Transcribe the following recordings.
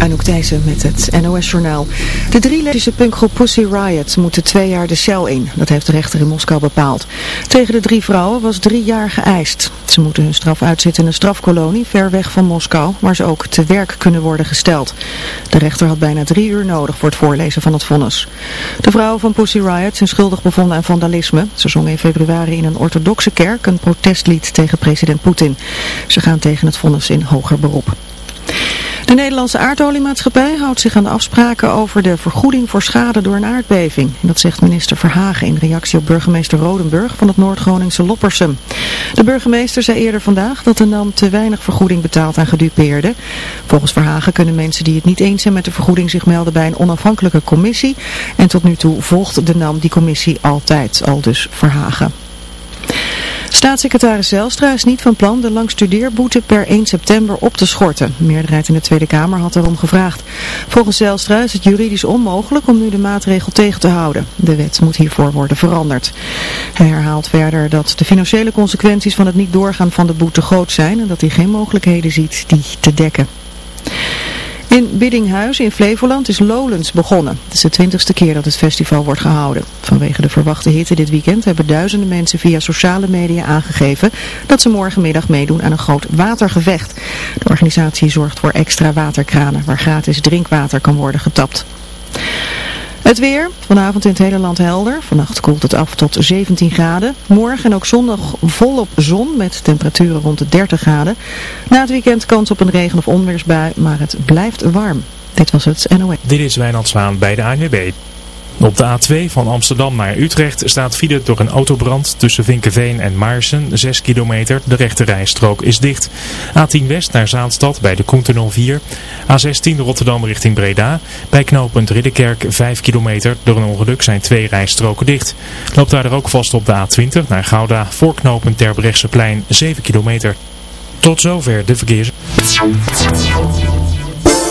Anouk Thijssen met het NOS-journaal. De drie lesische punkgroep Pussy Riot moeten twee jaar de cel in. Dat heeft de rechter in Moskou bepaald. Tegen de drie vrouwen was drie jaar geëist. Ze moeten hun straf uitzitten in een strafkolonie ver weg van Moskou, waar ze ook te werk kunnen worden gesteld. De rechter had bijna drie uur nodig voor het voorlezen van het vonnis. De vrouwen van Pussy Riot zijn schuldig bevonden aan vandalisme. Ze zongen in februari in een orthodoxe kerk een protestlied tegen president Poetin. Ze gaan tegen het vonnis in hoger beroep. De Nederlandse aardoliemaatschappij houdt zich aan de afspraken over de vergoeding voor schade door een aardbeving. Dat zegt minister Verhagen in reactie op burgemeester Rodenburg van het Noord-Groningse Loppersum. De burgemeester zei eerder vandaag dat de NAM te weinig vergoeding betaalt aan gedupeerden. Volgens Verhagen kunnen mensen die het niet eens zijn met de vergoeding zich melden bij een onafhankelijke commissie. En tot nu toe volgt de NAM die commissie altijd, al dus Verhagen. Staatssecretaris Zelstra is niet van plan de langstudeerboete per 1 september op te schorten. De meerderheid in de Tweede Kamer had erom gevraagd. Volgens Zelstra is het juridisch onmogelijk om nu de maatregel tegen te houden. De wet moet hiervoor worden veranderd. Hij herhaalt verder dat de financiële consequenties van het niet doorgaan van de boete groot zijn en dat hij geen mogelijkheden ziet die te dekken. In Biddinghuis in Flevoland is Lowlands begonnen. Het is de twintigste keer dat het festival wordt gehouden. Vanwege de verwachte hitte dit weekend hebben duizenden mensen via sociale media aangegeven dat ze morgenmiddag meedoen aan een groot watergevecht. De organisatie zorgt voor extra waterkranen waar gratis drinkwater kan worden getapt. Het weer, vanavond in het hele land helder. Vannacht koelt het af tot 17 graden. Morgen en ook zondag volop zon met temperaturen rond de 30 graden. Na het weekend kans op een regen- of onweersbui, maar het blijft warm. Dit was het NOE. Dit is Wijnand Zwaan bij de ANWB. Op de A2 van Amsterdam naar Utrecht staat file door een autobrand tussen Vinkenveen en Maarsen, 6 kilometer. De rechte rijstrook is dicht. A10 West naar Zaanstad bij de Koentunnel 4. A16 Rotterdam richting Breda. Bij knooppunt Ridderkerk 5 kilometer. Door een ongeluk zijn twee rijstroken dicht. Loopt daar ook vast op de A20 naar Gouda voor knooppunt Terbrechtseplein 7 kilometer. Tot zover de verkeers.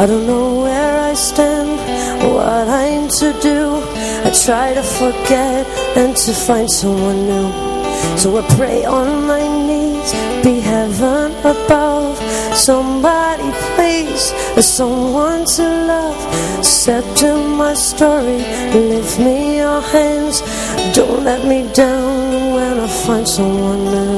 I don't know where I stand, what I'm to do. I try to forget and to find someone new. So I pray on my knees, be heaven above. Somebody please, someone to love. Step to my story, lift me your hands. Don't let me down when I find someone new.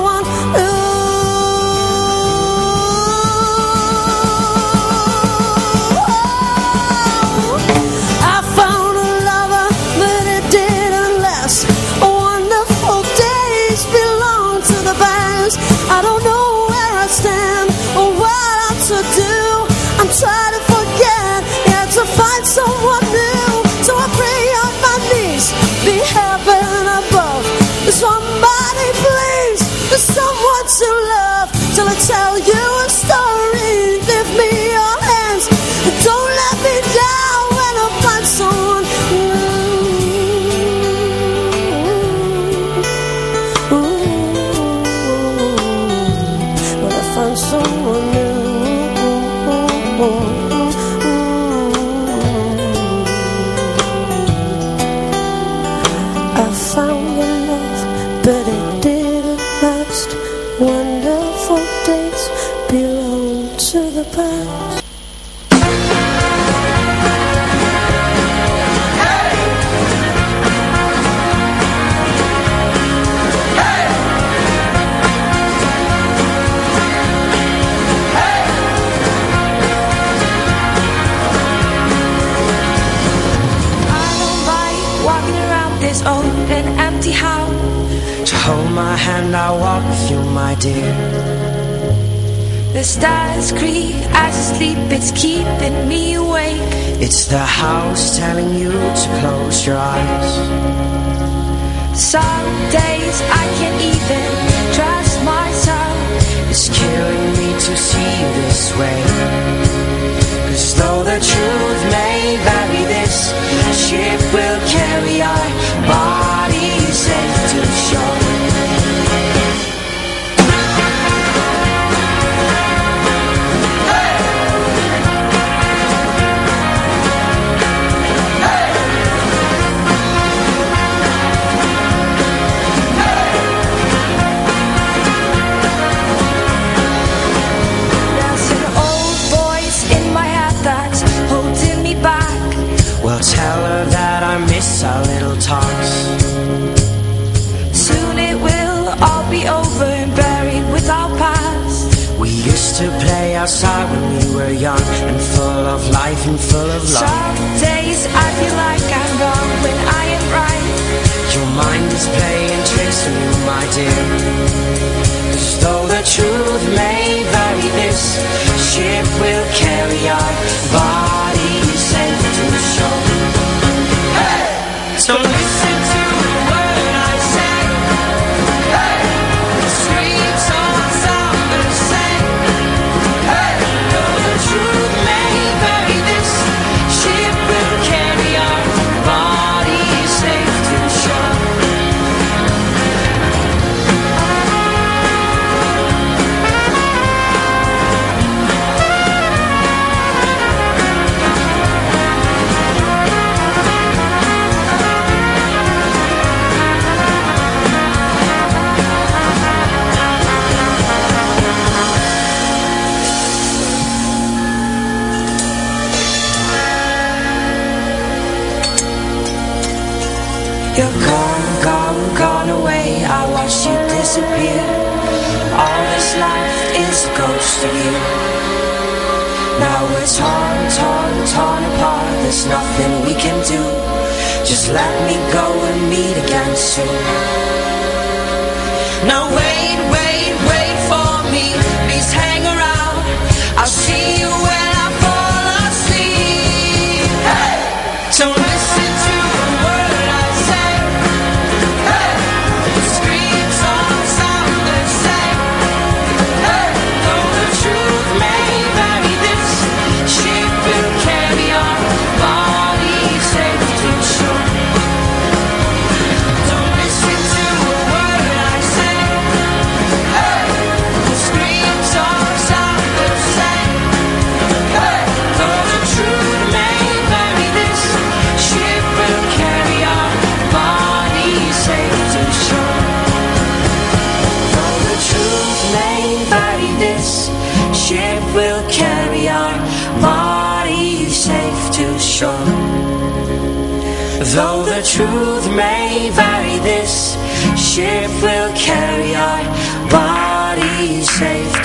The stars creak as I sleep, it's keeping me awake. It's the house telling you to close your eyes. Some days I can't even trust myself. It's killing me to see you this way. Cause though the truth may vary, this ship will carry our play when we were young and full of life and full of love. Some days I feel like I'm wrong when I am right. Your mind is playing tricks on you, my dear. 'Cause though the truth may vary, this ship will carry our bodies safe to shore. So Nothing we can do. Just let me go and meet again soon. Now wait, wait, wait for me. Please hang around. I'll see you truth may vary, this ship will carry our bodies safe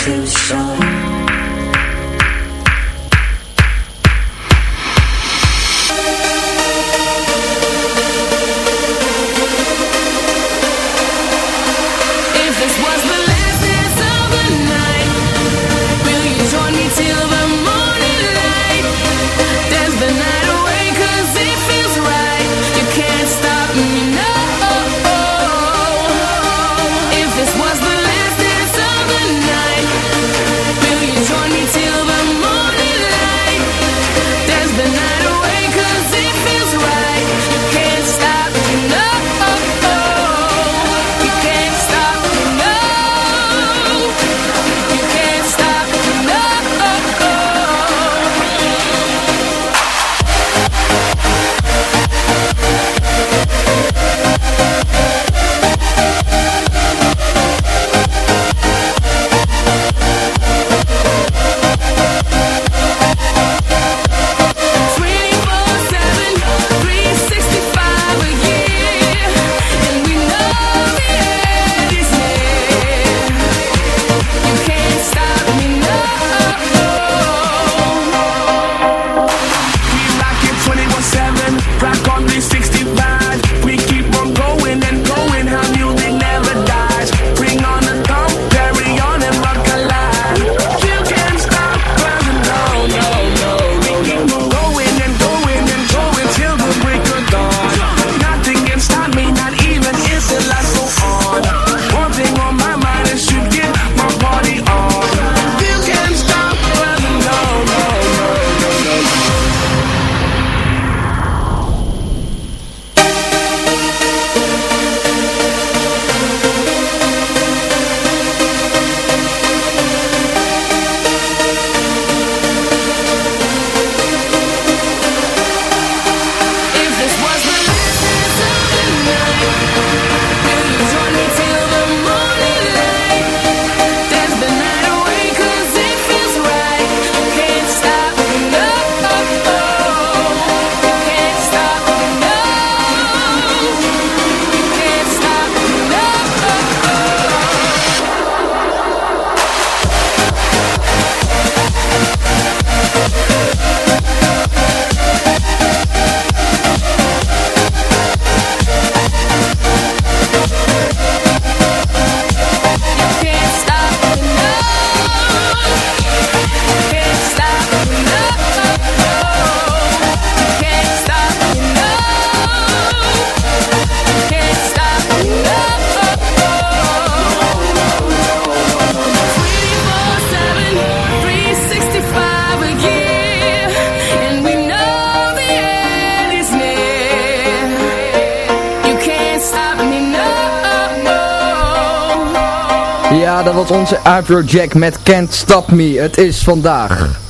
Afrojack met Can't Stop Me. Het is vandaag...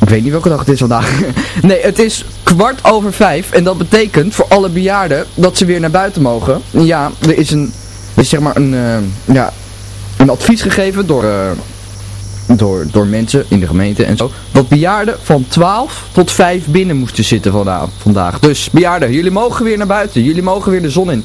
Ik weet niet welke dag het is vandaag. nee, het is kwart over vijf. En dat betekent voor alle bejaarden dat ze weer naar buiten mogen. Ja, er is een, is zeg maar een, uh, ja, een advies gegeven door, uh, door, door mensen in de gemeente en zo. Dat bejaarden van 12 tot 5 binnen moesten zitten vandaag. Dus bejaarden, jullie mogen weer naar buiten. Jullie mogen weer de zon in.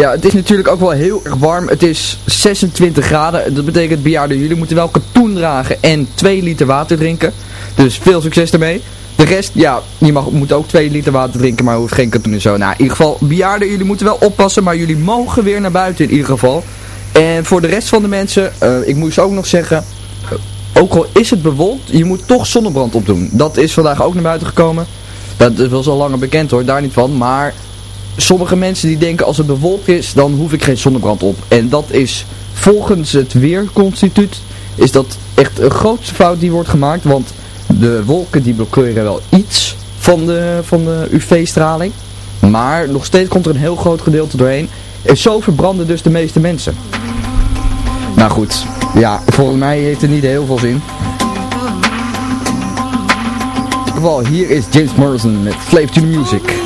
Ja, het is natuurlijk ook wel heel erg warm. Het is 26 graden. Dat betekent bejaarden, jullie moeten wel katoen dragen en 2 liter water drinken. Dus veel succes ermee. De rest, ja, je mag, moet ook 2 liter water drinken, maar hoeft geen katoen en zo. Nou, in ieder geval, bejaarden, jullie moeten wel oppassen, maar jullie mogen weer naar buiten in ieder geval. En voor de rest van de mensen, uh, ik moest ook nog zeggen, uh, ook al is het bewolkt, je moet toch zonnebrand opdoen. Dat is vandaag ook naar buiten gekomen. Dat is wel zo langer bekend hoor, daar niet van, maar sommige mensen die denken als het bewolkt is, dan hoef ik geen zonnebrand op. En dat is volgens het Weerconstituut, is dat echt een grootste fout die wordt gemaakt. Want de wolken die blokkeren wel iets van de, van de UV-straling. Maar nog steeds komt er een heel groot gedeelte doorheen. En zo verbranden dus de meeste mensen. Nou goed, ja, volgens mij heeft het niet heel veel zin. In hier is James Morrison met Slave to Music.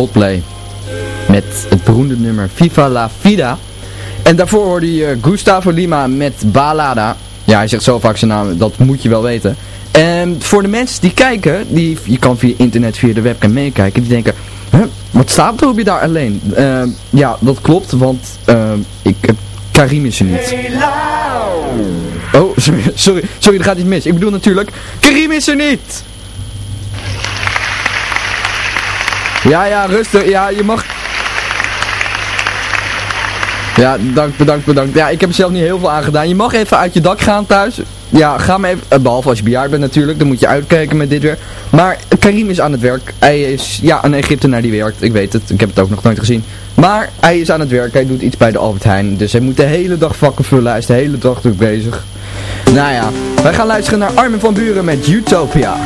Coldplay. Met het beroemde nummer Viva la Vida. En daarvoor hoorde je Gustavo Lima met Balada. Ja, hij zegt zo vaak zijn naam, dat moet je wel weten. En voor de mensen die kijken, die, je kan via internet, via de webcam meekijken, die denken, huh, wat staat er op je daar alleen? Ehm, ja, dat klopt, want ehm, ik, eh, Karim is er niet. Oh, sorry, sorry, sorry, er gaat iets mis. Ik bedoel natuurlijk, Karim is er niet! Ja, ja, rustig. Ja, je mag... Ja, dank, bedankt, bedankt. Ja, ik heb er zelf niet heel veel aan gedaan. Je mag even uit je dak gaan thuis. Ja, ga maar even, eh, behalve als je bejaard bent natuurlijk, dan moet je uitkijken met dit weer. Maar Karim is aan het werk. Hij is, ja, een Egyptenaar die werkt. Ik weet het, ik heb het ook nog nooit gezien. Maar hij is aan het werk, hij doet iets bij de Albert Heijn. Dus hij moet de hele dag vakken vullen, hij is de hele dag druk bezig. Nou ja, wij gaan luisteren naar Armin van Buren met Utopia.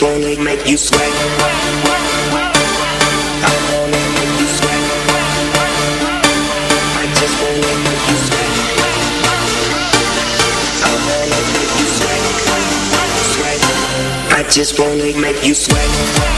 gonna make you sweat. I'm gonna make you sweat. I just wanna make you sweat. I'm gonna make you sweat. Sweat. I just wanna make you sweat.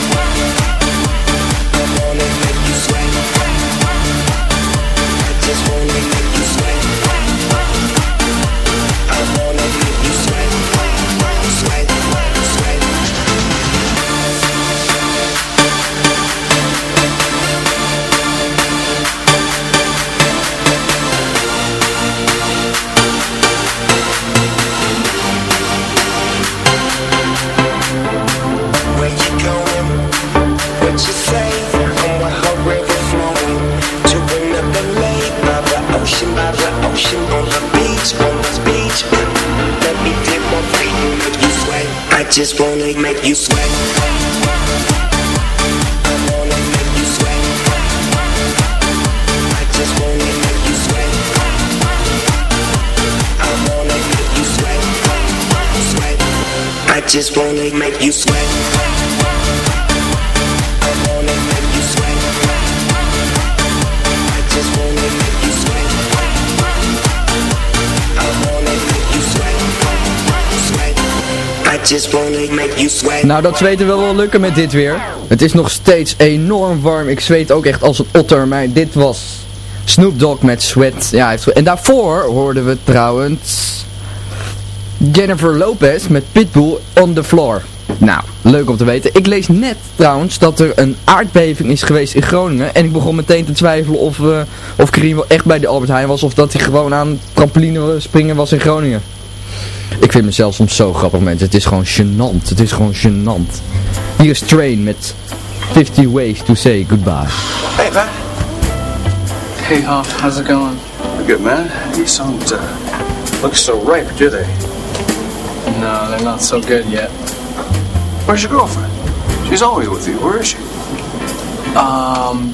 Just make you sweat. Nou, dat zweten wil wel lukken met dit weer. Het is nog steeds enorm warm. Ik zweet ook echt als een otter. Maar dit was Snoop Dogg met Sweat. Ja, en daarvoor hoorden we trouwens Jennifer Lopez met Pitbull on the Floor. Nou, leuk om te weten. Ik lees net trouwens dat er een aardbeving is geweest in Groningen. En ik begon meteen te twijfelen of, eh of Karim wel echt bij de Albert Heijn was. Of dat hij gewoon aan trampoline springen was in Groningen. Ik vind mezelf soms zo grappig mensen. Het is gewoon gênant. Het is gewoon gênant. Hier is Train met 50 Ways to Say Goodbye. Hey, man. Hey, Hoff, how's it going? Good, man. These songs uh, look so ripe, do they? No, they're not so good yet. Where's your girlfriend? She's always with you. Where is she? Um,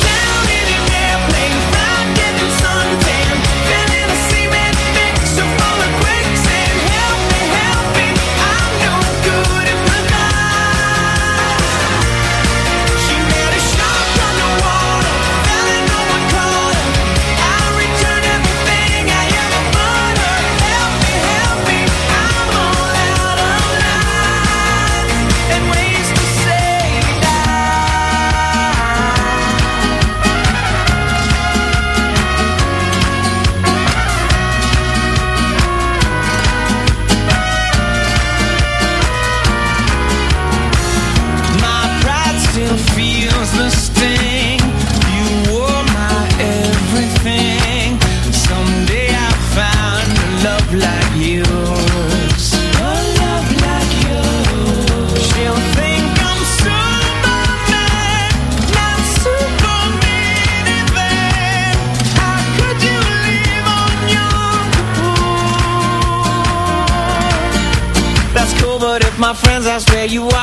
you are,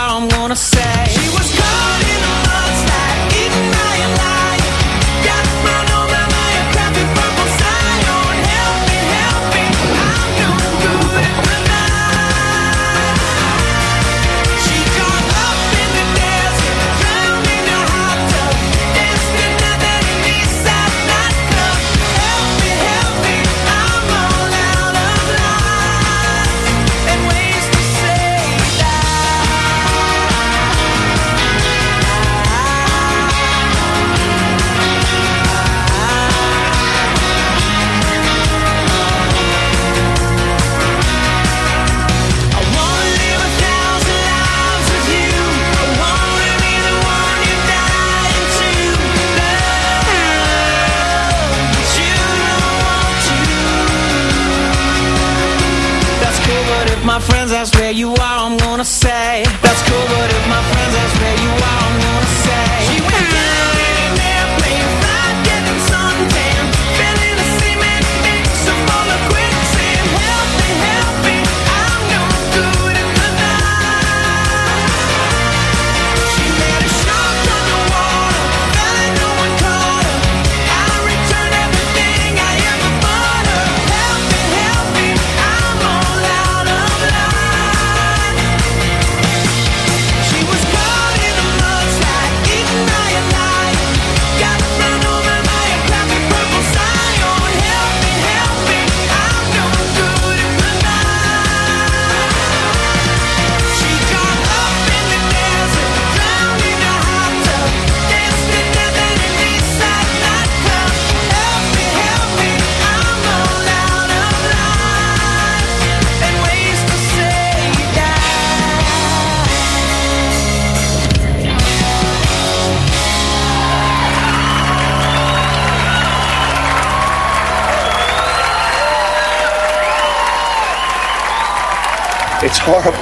horrible.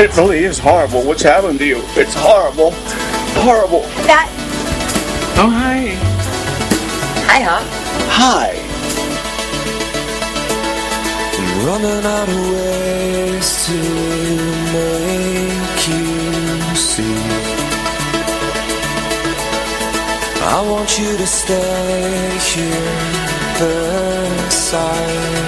It really is horrible what's happened to you. It's horrible. Horrible. That. Oh, hi. Hi, Hawk. Hi. I'm running out of ways to make you see. I want you to stay here beside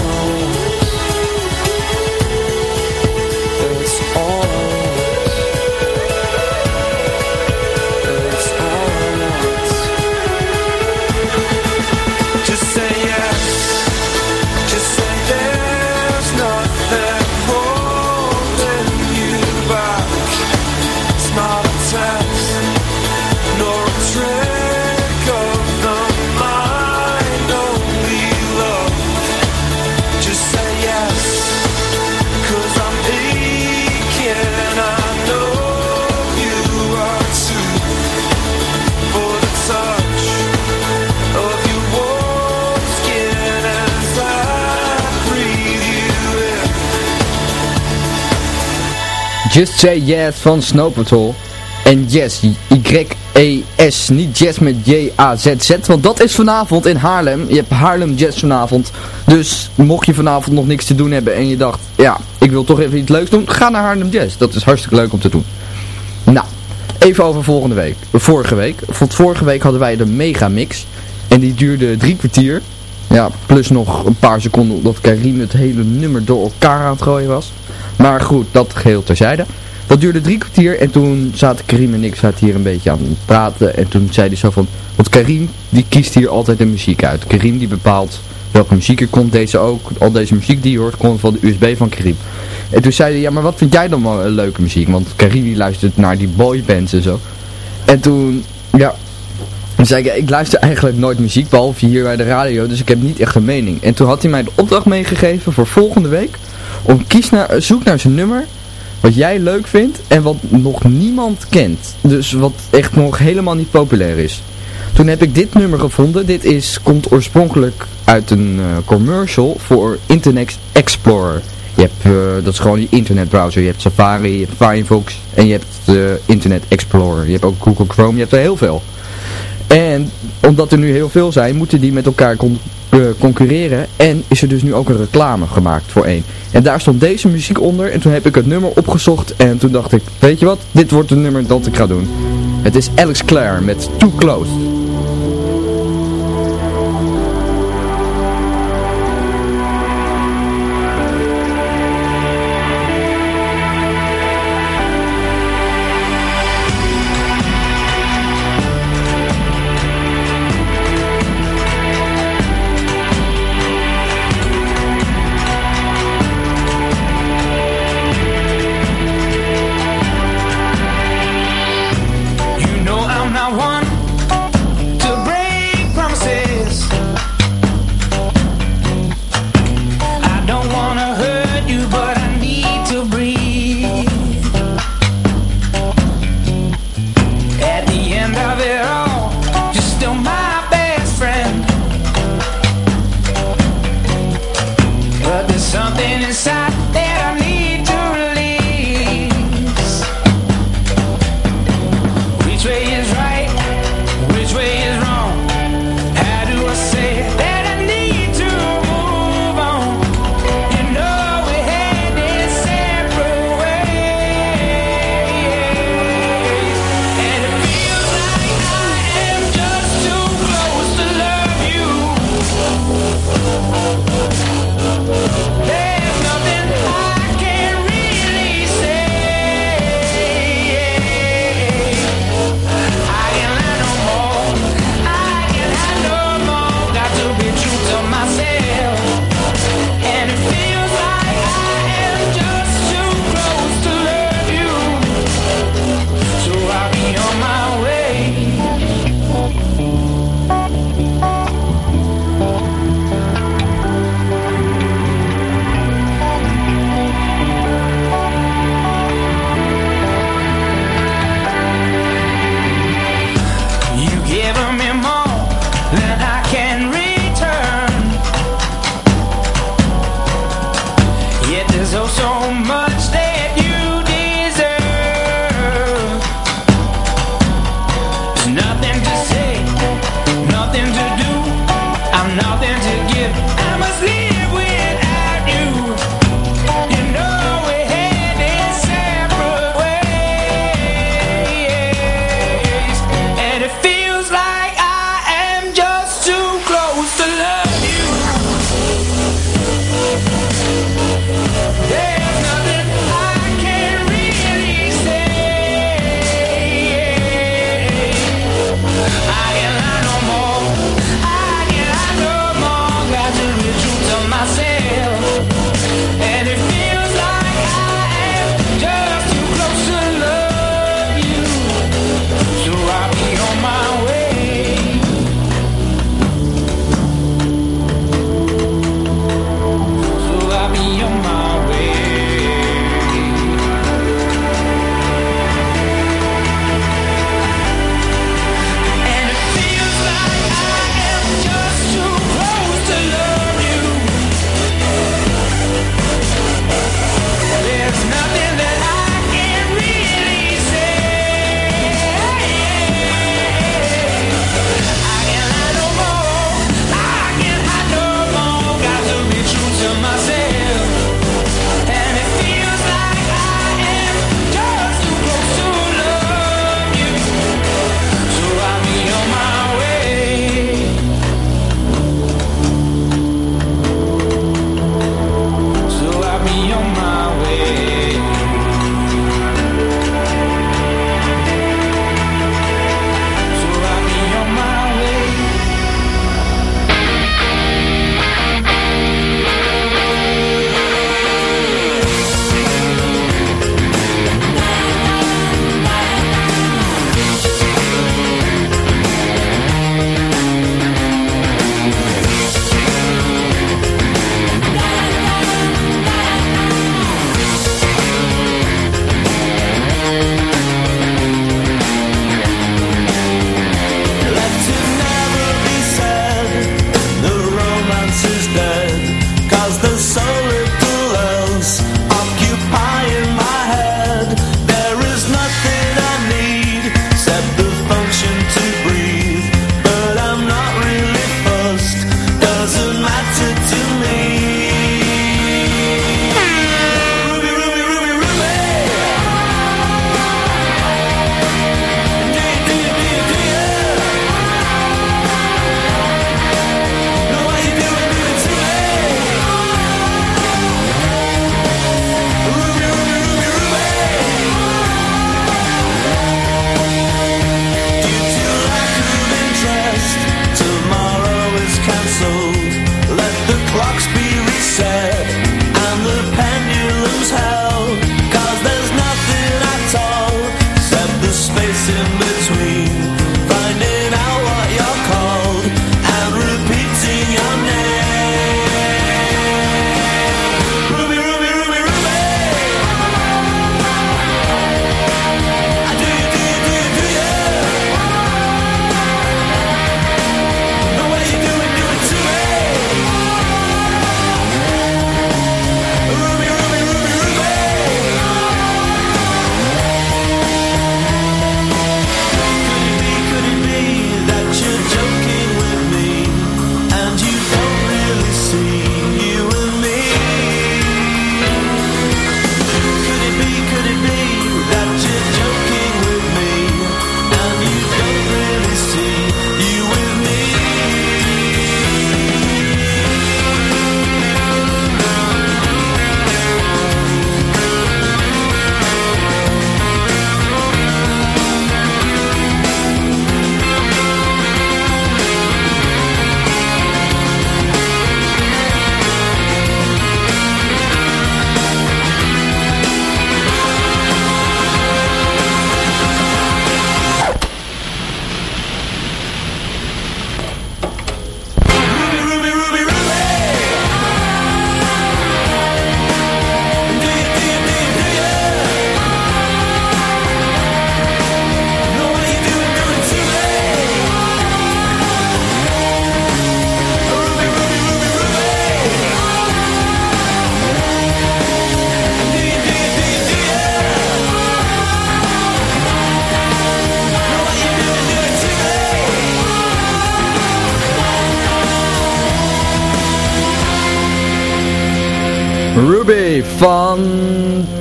Just Say Yes van Snow Patrol. En Yes, Y-E-S, niet Jazz met J-A-Z-Z, want dat is vanavond in Haarlem. Je hebt Haarlem Jazz vanavond. Dus mocht je vanavond nog niks te doen hebben en je dacht, ja, ik wil toch even iets leuks doen, ga naar Haarlem Jazz. Dat is hartstikke leuk om te doen. Nou, even over volgende week. Vorige week. Want vorige week hadden wij de Megamix. En die duurde drie kwartier. Ja, plus nog een paar seconden omdat Karim het hele nummer door elkaar aan het gooien was. Maar goed, dat geheel terzijde. Dat duurde drie kwartier en toen zaten Karim en ik zaten hier een beetje aan het praten. En toen zei hij zo van, want Karim die kiest hier altijd de muziek uit. Karim die bepaalt welke muziek er komt. Deze ook, al deze muziek die je hoort komt van de USB van Karim. En toen zei hij, ja maar wat vind jij dan wel een leuke muziek? Want Karim die luistert naar die boybands en zo. En toen, ja, toen zei ik, ik luister eigenlijk nooit muziek, behalve hier bij de radio, dus ik heb niet echt een mening. En toen had hij mij de opdracht meegegeven voor volgende week, om kies naar, zoek naar zijn nummer, wat jij leuk vindt en wat nog niemand kent. Dus wat echt nog helemaal niet populair is. Toen heb ik dit nummer gevonden. Dit is, komt oorspronkelijk uit een uh, commercial voor Internet Explorer. Je hebt, uh, dat is gewoon die internetbrowser. Je hebt Safari, je hebt Firefox en je hebt de Internet Explorer. Je hebt ook Google Chrome, je hebt er heel veel. En omdat er nu heel veel zijn, moeten die met elkaar uh, concurreren. En is er dus nu ook een reclame gemaakt voor één. En daar stond deze muziek onder. En toen heb ik het nummer opgezocht. En toen dacht ik, weet je wat, dit wordt het nummer dat ik ga doen. Het is Alex Clare met Too Close.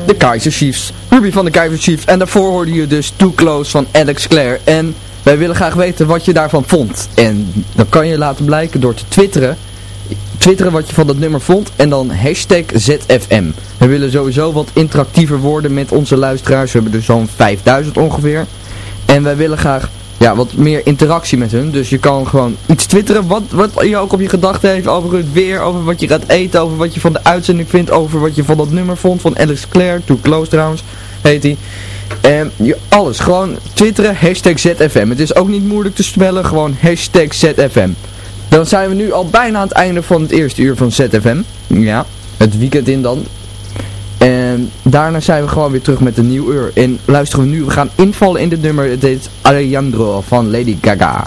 De Kaiser Chiefs. Ruby van de Kaiser Chiefs. En daarvoor hoorde je dus Too Close van Alex Clare. En wij willen graag weten wat je daarvan vond. En dan kan je laten blijken door te twitteren. Twitteren wat je van dat nummer vond. En dan hashtag ZFM. We willen sowieso wat interactiever worden met onze luisteraars. We hebben er zo'n 5000 ongeveer. En wij willen graag ja, wat meer interactie met hun. Dus je kan gewoon iets twitteren wat, wat je ook op je gedachten heeft over het weer, over wat je gaat eten, over wat je van de uitzending vindt, over wat je van dat nummer vond van Alex Clare, Too Close trouwens, heet hij. En je, alles, gewoon twitteren, hashtag ZFM. Het is ook niet moeilijk te spellen, gewoon hashtag ZFM. Dan zijn we nu al bijna aan het einde van het eerste uur van ZFM. Ja, het weekend in dan. En daarna zijn we gewoon weer terug met een nieuw uur. En luisteren we nu, we gaan invallen in dit nummer. Het heet Alejandro van Lady Gaga.